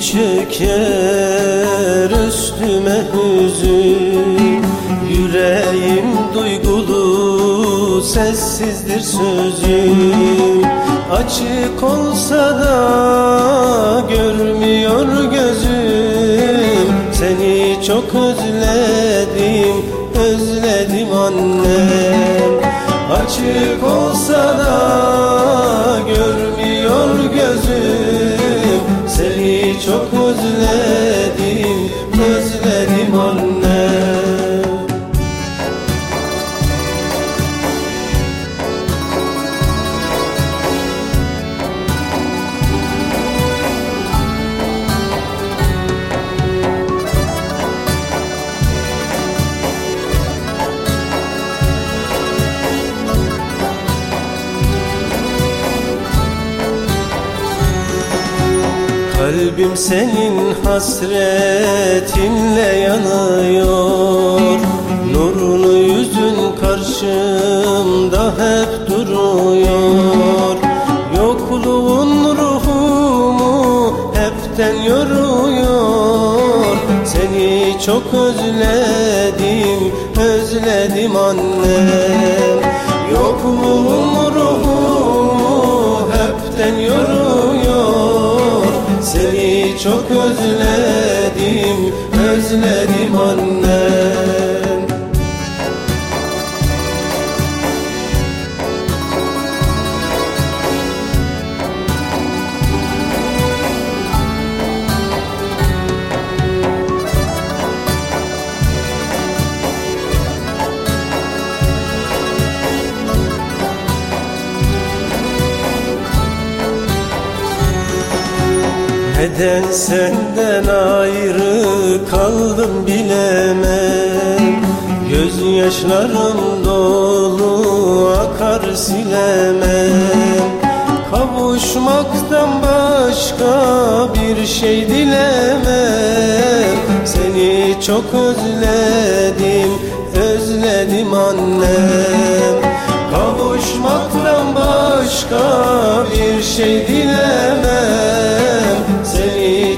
çöker üstüme hüzün. Yüreğim duygulu sessizdir sözüm Açık olsa da görmüyor gözüm Seni çok özledim, özledim annem. Açık olsa da görmüyor çok özledim, Kalbim senin hasretinle yanıyor. Nurlu yüzün karşımda hep duruyor. Yokluğun ruhumu hepten yoruyor? Seni çok özledim, özledim annem. Yokluğun ruhumu Seni çok özledim, özledim annem Neden senden ayrı kaldım bilemem. Gözyaşlarım dolu akar silemem. Kavuşmaktan başka bir şey dilemem. Seni çok özledim, özledim annem. Kavuşmaktan başka bir şey dilemem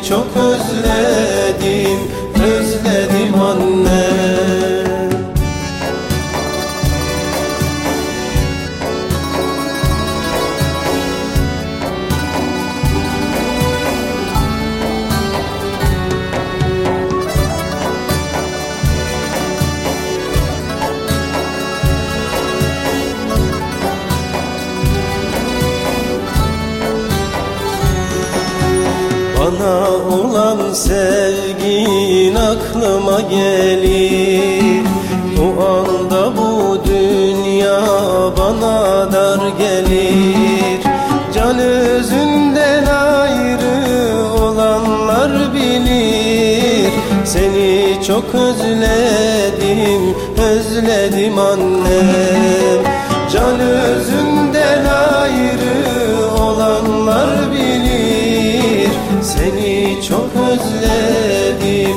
çok özledim, Bana olan sevgin aklıma gelir. Bu anda bu dünya bana dar gelir. Can özünden ayrı olanlar bilir. Seni çok özledim, özledim annem Can özünden ayrı olanlar Seni çok özledim,